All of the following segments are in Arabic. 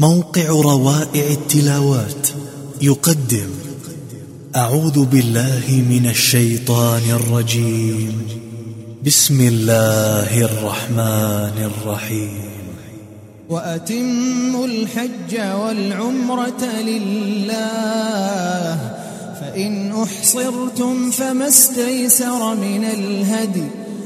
موقع روائع التلاوات يقدم أعوذ بالله من الشيطان الرجيم. بسم الله الرحمن الرحيم. وأتموا الحج والعمرة لله فإن أحصرتم فما استيسر من الهدي.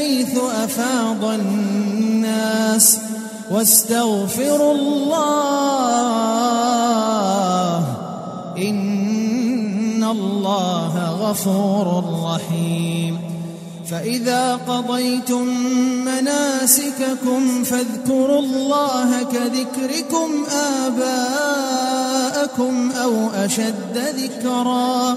حيث أفاض الناس واستغفروا الله إن الله غفور رحيم فإذا قضيتم مناسككم فاذكروا الله كذكركم آباءكم أو أشد ذكرًا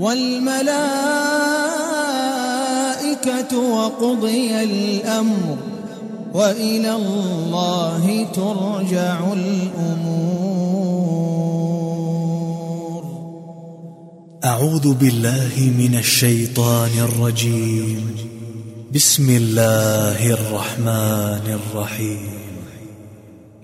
والملائكة وقضي الأمر وإلى الله ترجع الأمور. أعوذ بالله من الشيطان الرجيم. بسم الله الرحمن الرحيم.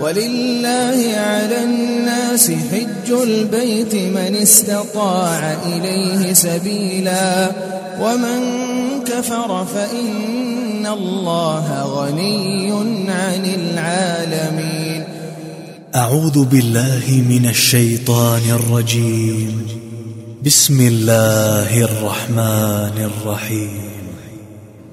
ولله على الناس حج البيت من استطاع إليه سبيلا ومن كفر فإن الله غني عن العالمين. أعوذ بالله من الشيطان الرجيم. بسم الله الرحمن الرحيم.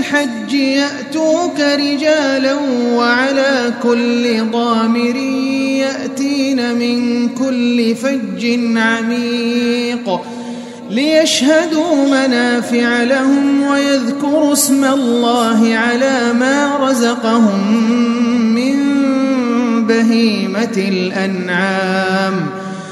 بالحج يأتوك رجالا وعلى كل ضامر يأتين من كل فج عميق ليشهدوا منافع لهم ويذكروا اسم الله على ما رزقهم من بهيمة الأنعام